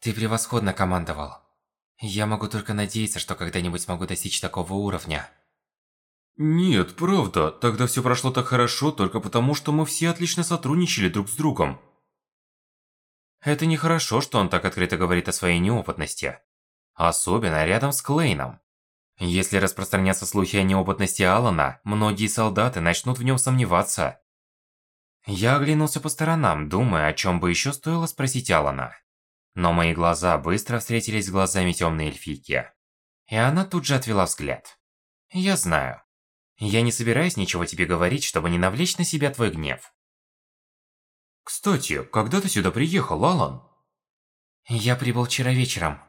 Ты превосходно командовал. Я могу только надеяться, что когда-нибудь смогу достичь такого уровня. Нет, правда, тогда все прошло так хорошо только потому, что мы все отлично сотрудничали друг с другом. Это нехорошо, что он так открыто говорит о своей неопытности. Особенно рядом с Клейном. Если распространяться слухи о неопытности Алана, многие солдаты начнут в нем сомневаться. Я оглянулся по сторонам, думая, о чем бы еще стоило спросить Алана. Но мои глаза быстро встретились с глазами темной эльфийки. И она тут же отвела взгляд. Я знаю. Я не собираюсь ничего тебе говорить, чтобы не навлечь на себя твой гнев. Кстати, когда ты сюда приехал, Алан? Я прибыл вчера вечером.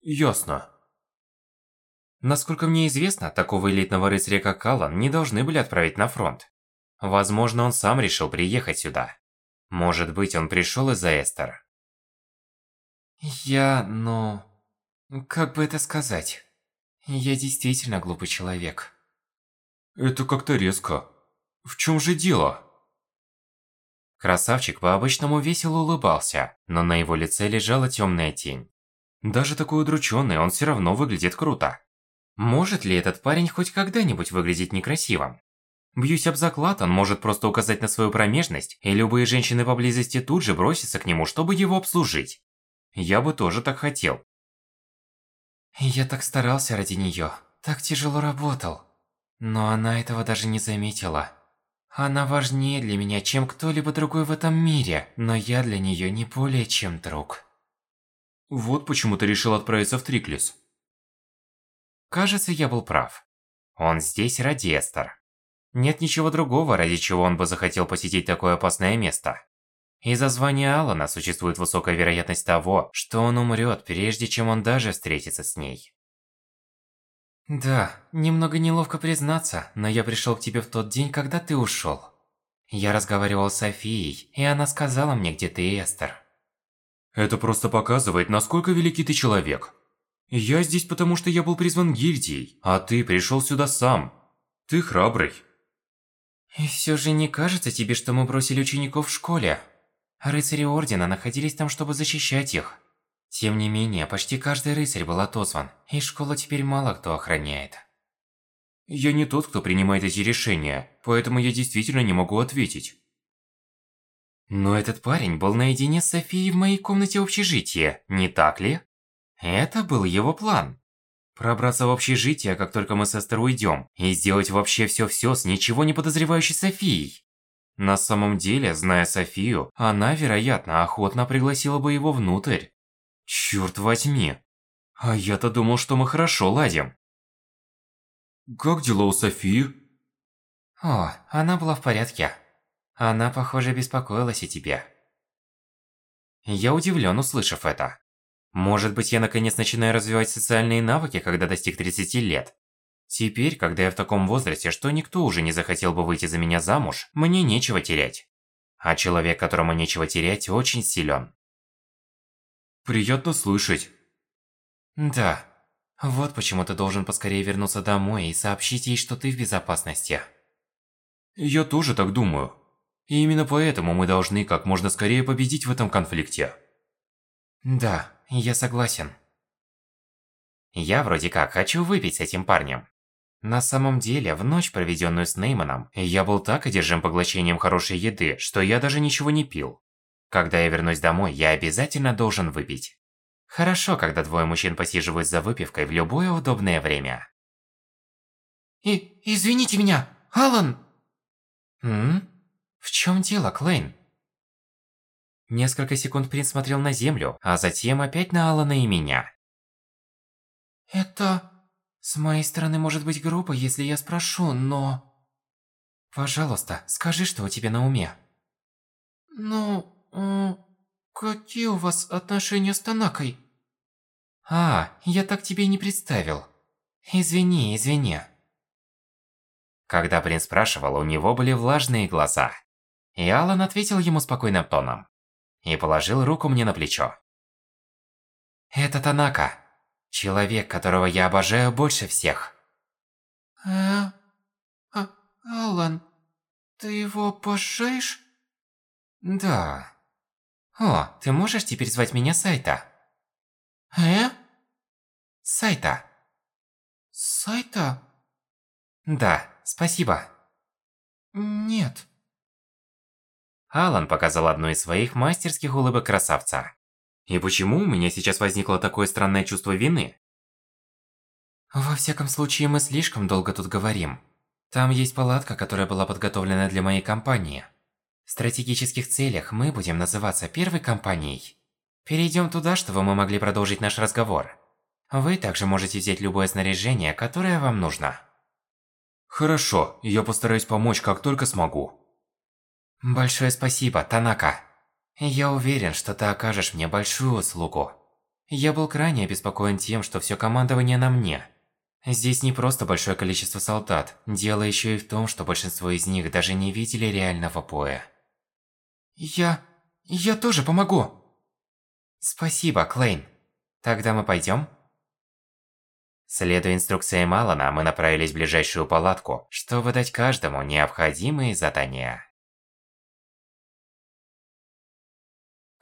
Ясно. Насколько мне известно, такого элитного рыцаря, как Алан, не должны были отправить на фронт. Возможно, он сам решил приехать сюда. Может быть, он пришел из-за Эстер. Я, ну... Как бы это сказать? Я действительно глупый человек. Это как-то резко. В чем же дело? Красавчик по-обычному весело улыбался, но на его лице лежала темная тень. Даже такой удрученный он все равно выглядит круто. Может ли этот парень хоть когда-нибудь выглядеть некрасивым? Бьюсь об заклад, он может просто указать на свою промежность, и любые женщины поблизости тут же бросятся к нему, чтобы его обслужить. Я бы тоже так хотел. Я так старался ради неё, так тяжело работал. Но она этого даже не заметила. Она важнее для меня, чем кто-либо другой в этом мире, но я для неё не более чем друг. Вот почему ты решил отправиться в Триклис. Кажется, я был прав. Он здесь ради Эстер. Нет ничего другого, ради чего он бы захотел посетить такое опасное место. Из-за звания Алана существует высокая вероятность того, что он умрет, прежде чем он даже встретится с ней. Да, немного неловко признаться, но я пришел к тебе в тот день, когда ты ушел. Я разговаривал с Софией, и она сказала мне, где ты, Эстер. Это просто показывает, насколько великий ты человек. Я здесь потому, что я был призван гильдией, а ты пришел сюда сам. Ты храбрый. И все же не кажется тебе, что мы бросили учеников в школе? Рыцари Ордена находились там, чтобы защищать их. Тем не менее, почти каждый рыцарь был отозван, и школу теперь мало кто охраняет. Я не тот, кто принимает эти решения, поэтому я действительно не могу ответить. Но этот парень был наедине с Софией в моей комнате общежития, не так ли? Это был его план. Пробраться в общежитие, как только мы с Эстер уйдем, и сделать вообще все-все с ничего не подозревающей Софией. На самом деле, зная Софию, она, вероятно, охотно пригласила бы его внутрь. Чёрт возьми. А я-то думал, что мы хорошо ладим. Как дела у Софии? О, она была в порядке. Она, похоже, беспокоилась о тебе. Я удивлен, услышав это. Может быть, я наконец начинаю развивать социальные навыки, когда достиг 30 лет. Теперь, когда я в таком возрасте, что никто уже не захотел бы выйти за меня замуж, мне нечего терять. А человек, которому нечего терять, очень силен. Приятно слышать. Да. Вот почему ты должен поскорее вернуться домой и сообщить ей, что ты в безопасности. Я тоже так думаю. И именно поэтому мы должны как можно скорее победить в этом конфликте. Да, я согласен. Я вроде как хочу выпить с этим парнем. На самом деле, в ночь, проведенную с Нейманом, я был так одержим поглощением хорошей еды, что я даже ничего не пил. Когда я вернусь домой, я обязательно должен выпить. Хорошо, когда двое мужчин посиживают за выпивкой в любое удобное время. И... извините меня, Алан! М? В чем дело, Клейн? Несколько секунд принц смотрел на землю, а затем опять на Алана и меня. Это... С моей стороны может быть грубо, если я спрошу, но... Пожалуйста, скажи, что у тебя на уме. Ну, э, какие у вас отношения с Танакой? А, я так тебе и не представил. Извини, извини. Когда принц спрашивал, у него были влажные глаза. И Алан ответил ему спокойным тоном и положил руку мне на плечо. «Это Танака, человек, которого я обожаю больше всех». «Э... А, Алан, ты его обожаешь?» «Да. О, ты можешь теперь звать меня Сайта? Э? Сайта. Сайта? Да, спасибо. Нет. Алан показал одну из своих мастерских улыбок красавца. И почему у меня сейчас возникло такое странное чувство вины? Во всяком случае, мы слишком долго тут говорим. Там есть палатка, которая была подготовлена для моей компании. В стратегических целях мы будем называться первой компанией. Перейдем туда, чтобы мы могли продолжить наш разговор. Вы также можете взять любое снаряжение, которое вам нужно. Хорошо, я постараюсь помочь, как только смогу. Большое спасибо, Танака. Я уверен, что ты окажешь мне большую услугу. Я был крайне обеспокоен тем, что все командование на мне. Здесь не просто большое количество солдат, дело еще и в том, что большинство из них даже не видели реального боя. Я... я тоже помогу. Спасибо, Клейн. Тогда мы пойдем? Следуя инструкциям Алана, мы направились в ближайшую палатку, чтобы дать каждому необходимые задания.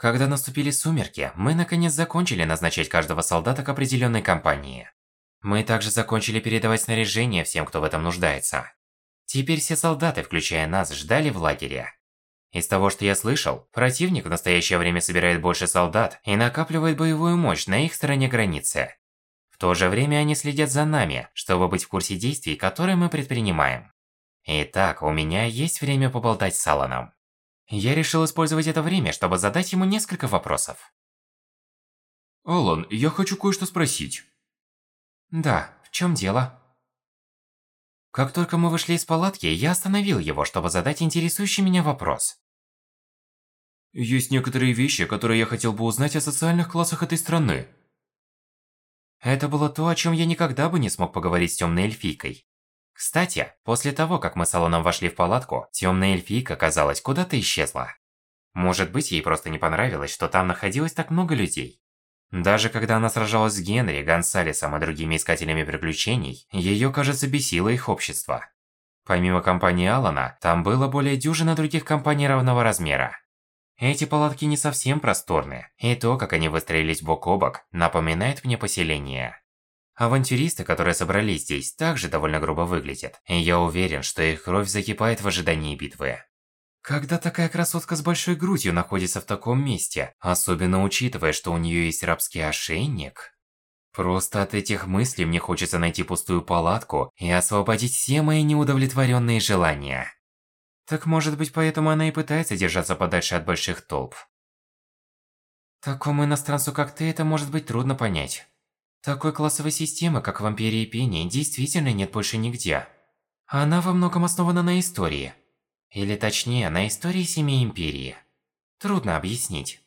Когда наступили сумерки, мы наконец закончили назначать каждого солдата к определенной компании. Мы также закончили передавать снаряжение всем, кто в этом нуждается. Теперь все солдаты, включая нас, ждали в лагере. Из того, что я слышал, противник в настоящее время собирает больше солдат и накапливает боевую мощь на их стороне границы. В то же время они следят за нами, чтобы быть в курсе действий, которые мы предпринимаем. Итак, у меня есть время поболтать с Аланом. Я решил использовать это время, чтобы задать ему несколько вопросов. Алан, я хочу кое-что спросить. Да, в чем дело? Как только мы вышли из палатки, я остановил его, чтобы задать интересующий меня вопрос. Есть некоторые вещи, которые я хотел бы узнать о социальных классах этой страны. Это было то, о чем я никогда бы не смог поговорить с темной эльфийкой. Кстати, после того, как мы с Аланом вошли в палатку, темная эльфийка, казалось, куда-то исчезла. Может быть, ей просто не понравилось, что там находилось так много людей. Даже когда она сражалась с Генри, Гонсалесом и другими искателями приключений, её, кажется, бесило их общество. Помимо компании Алана, там было более дюжины других компаний равного размера. Эти палатки не совсем просторные, и то, как они выстроились бок о бок, напоминает мне поселение. Авантюристы, которые собрались здесь, также довольно грубо выглядят, и я уверен, что их кровь закипает в ожидании битвы. Когда такая красотка с большой грудью находится в таком месте, особенно учитывая, что у нее есть рабский ошейник. Просто от этих мыслей мне хочется найти пустую палатку и освободить все мои неудовлетворенные желания. Так может быть поэтому она и пытается держаться подальше от больших толп. Такому иностранцу, как ты, это может быть трудно понять. Такой классовой системы, как в Империи Пении, действительно нет больше нигде. Она во многом основана на истории. Или точнее, на истории Семи Империи. Трудно объяснить.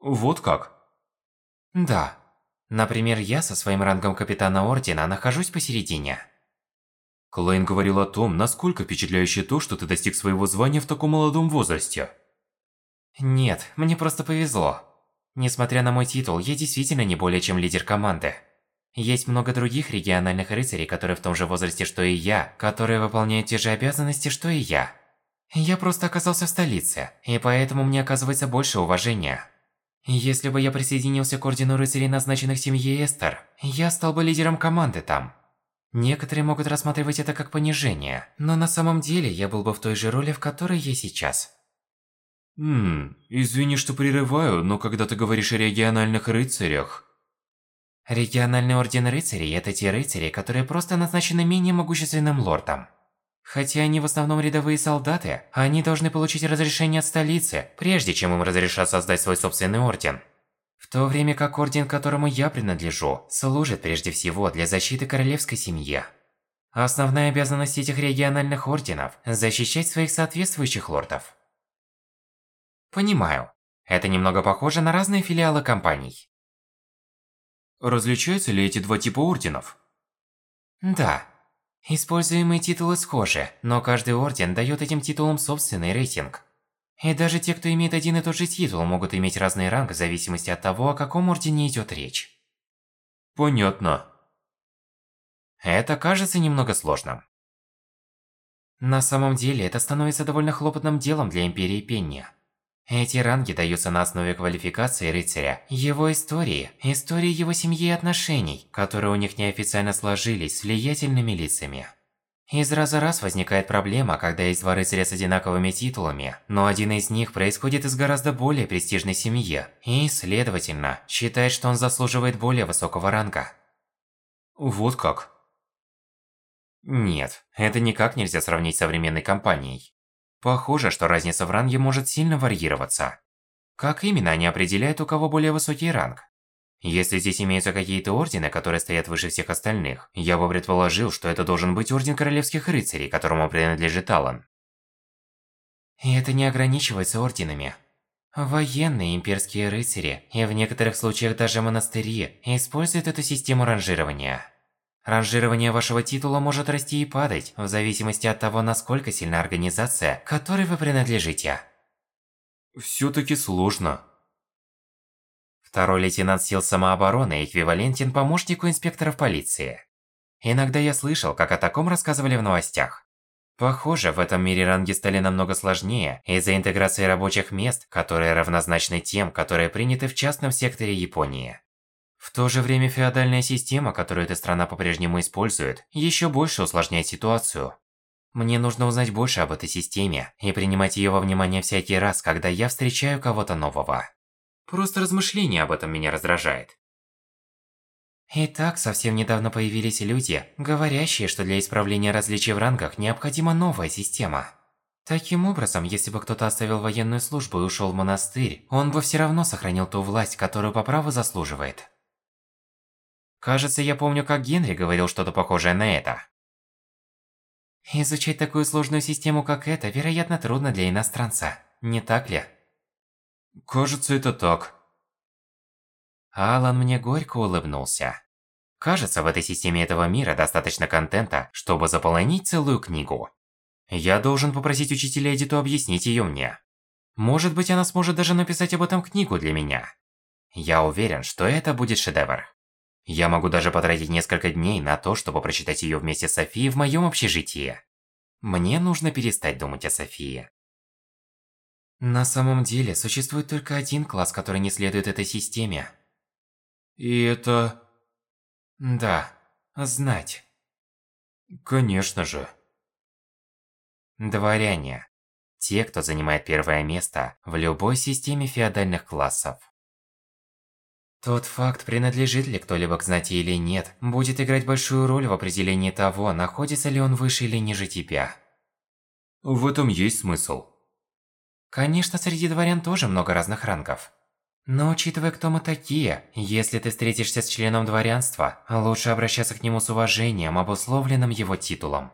Вот как? Да. Например, я со своим рангом Капитана Ордена нахожусь посередине. Клейн говорил о том, насколько впечатляюще то, что ты достиг своего звания в таком молодом возрасте. Нет, мне просто повезло. Несмотря на мой титул, я действительно не более чем лидер команды. Есть много других региональных рыцарей, которые в том же возрасте, что и я, которые выполняют те же обязанности, что и я. Я просто оказался в столице, и поэтому мне оказывается больше уважения. Если бы я присоединился к Ордену Рыцарей, назначенных семьей Эстер, я стал бы лидером команды там. Некоторые могут рассматривать это как понижение, но на самом деле я был бы в той же роли, в которой я сейчас. Хм, извини, что прерываю, но когда ты говоришь о региональных рыцарях... Региональный Орден Рыцарей – это те рыцари, которые просто назначены менее могущественным лордом. Хотя они в основном рядовые солдаты, они должны получить разрешение от столицы, прежде чем им разрешат создать свой собственный орден. В то время как орден, которому я принадлежу, служит прежде всего для защиты королевской семьи. Основная обязанность этих региональных орденов – защищать своих соответствующих лордов. Понимаю. Это немного похоже на разные филиалы компаний. Различаются ли эти два типа орденов? Да, Используемые титулы схожи, но каждый орден дает этим титулам собственный рейтинг. И даже те, кто имеет один и тот же титул, могут иметь разный ранг в зависимости от того, о каком ордене идет речь. Понятно. Это кажется немного сложным. На самом деле, это становится довольно хлопотным делом для Империи Пенни. Эти ранги даются на основе квалификации рыцаря, его истории, истории его семьи и отношений, которые у них неофициально сложились с влиятельными лицами. Из раза раз возникает проблема, когда есть два рыцаря с одинаковыми титулами, но один из них происходит из гораздо более престижной семьи, и, следовательно, считает, что он заслуживает более высокого ранга. Вот как? Нет, это никак нельзя сравнить с современной компанией. Похоже, что разница в ранге может сильно варьироваться. Как именно они определяют, у кого более высокий ранг? Если здесь имеются какие-то ордены, которые стоят выше всех остальных, я бы предположил, что это должен быть Орден Королевских Рыцарей, которому принадлежит Алан. И это не ограничивается орденами. Военные имперские рыцари, и в некоторых случаях даже монастыри, используют эту систему ранжирования. Ранжирование вашего титула может расти и падать, в зависимости от того, насколько сильна организация, которой вы принадлежите. Всё-таки сложно. Второй лейтенант сил самообороны эквивалентен помощнику инспекторов полиции. Иногда я слышал, как о таком рассказывали в новостях. Похоже, в этом мире ранги стали намного сложнее из-за интеграции рабочих мест, которые равнозначны тем, которые приняты в частном секторе Японии. В то же время феодальная система, которую эта страна по-прежнему использует, еще больше усложняет ситуацию. Мне нужно узнать больше об этой системе и принимать ее во внимание всякий раз, когда я встречаю кого-то нового. Просто размышление об этом меня раздражает. Итак, совсем недавно появились люди, говорящие, что для исправления различий в рангах необходима новая система. Таким образом, если бы кто-то оставил военную службу и ушел в монастырь, он бы все равно сохранил ту власть, которую по праву заслуживает. Кажется, я помню, как Генри говорил что-то похожее на это. Изучать такую сложную систему, как эта, вероятно, трудно для иностранца, не так ли? Кажется, это так. Алан мне горько улыбнулся. Кажется, в этой системе этого мира достаточно контента, чтобы заполонить целую книгу. Я должен попросить учителя Эдиту объяснить ее мне. Может быть, она сможет даже написать об этом книгу для меня. Я уверен, что это будет шедевр. Я могу даже потратить несколько дней на то, чтобы прочитать ее вместе с Софией в моем общежитии. Мне нужно перестать думать о Софии. На самом деле, существует только один класс, который не следует этой системе. И это... Да, знать. Конечно же. Дворяне. Те, кто занимает первое место в любой системе феодальных классов. Тот факт, принадлежит ли кто-либо к знати или нет, будет играть большую роль в определении того, находится ли он выше или ниже тебя. В этом есть смысл. Конечно, среди дворян тоже много разных рангов. Но учитывая, кто мы такие, если ты встретишься с членом дворянства, лучше обращаться к нему с уважением, обусловленным его титулом.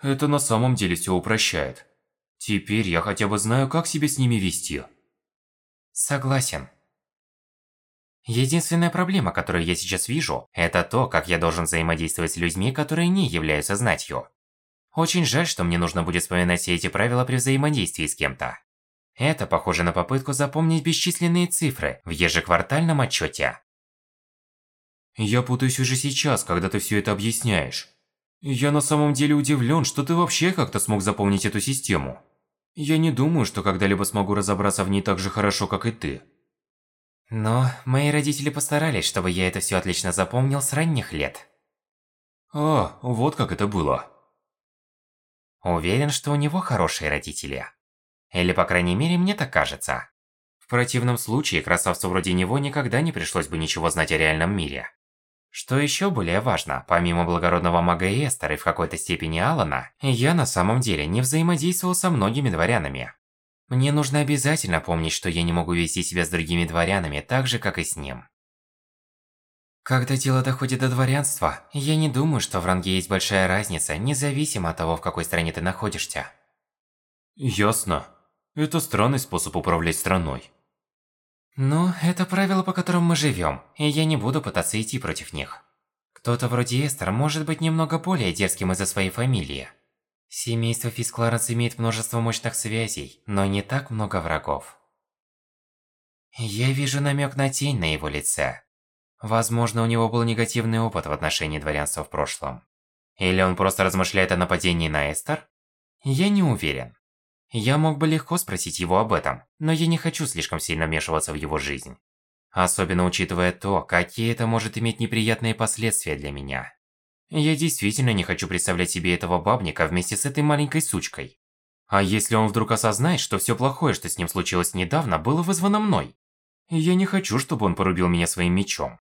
Это на самом деле все упрощает. Теперь я хотя бы знаю, как себя с ними вести. Согласен. Единственная проблема, которую я сейчас вижу, это то, как я должен взаимодействовать с людьми, которые не являются знатью. Очень жаль, что мне нужно будет вспоминать все эти правила при взаимодействии с кем-то. Это похоже на попытку запомнить бесчисленные цифры в ежеквартальном отчете. Я путаюсь уже сейчас, когда ты все это объясняешь. Я на самом деле удивлен, что ты вообще как-то смог запомнить эту систему. Я не думаю, что когда-либо смогу разобраться в ней так же хорошо, как и ты. Но мои родители постарались, чтобы я это все отлично запомнил с ранних лет. А, вот как это было. Уверен, что у него хорошие родители. Или, по крайней мере, мне так кажется. В противном случае, красавцу вроде него никогда не пришлось бы ничего знать о реальном мире. Что еще более важно, помимо благородного мага Эстер и в какой-то степени Алана, я на самом деле не взаимодействовал со многими дворянами. Мне нужно обязательно помнить, что я не могу вести себя с другими дворянами так же, как и с ним. Когда дело доходит до дворянства, я не думаю, что в ранге есть большая разница, независимо от того, в какой стране ты находишься. Ясно. Это странный способ управлять страной. Ну, это правило, по которым мы живем, и я не буду пытаться идти против них. Кто-то вроде Эстер может быть немного более дерзким из-за своей фамилии. Семейство Фискларенс имеет множество мощных связей, но не так много врагов. Я вижу намек на тень на его лице. Возможно, у него был негативный опыт в отношении дворянства в прошлом. Или он просто размышляет о нападении на Эстер? Я не уверен. Я мог бы легко спросить его об этом, но я не хочу слишком сильно вмешиваться в его жизнь. Особенно учитывая то, какие это может иметь неприятные последствия для меня. Я действительно не хочу представлять себе этого бабника вместе с этой маленькой сучкой. А если он вдруг осознает, что все плохое, что с ним случилось недавно, было вызвано мной? Я не хочу, чтобы он порубил меня своим мечом.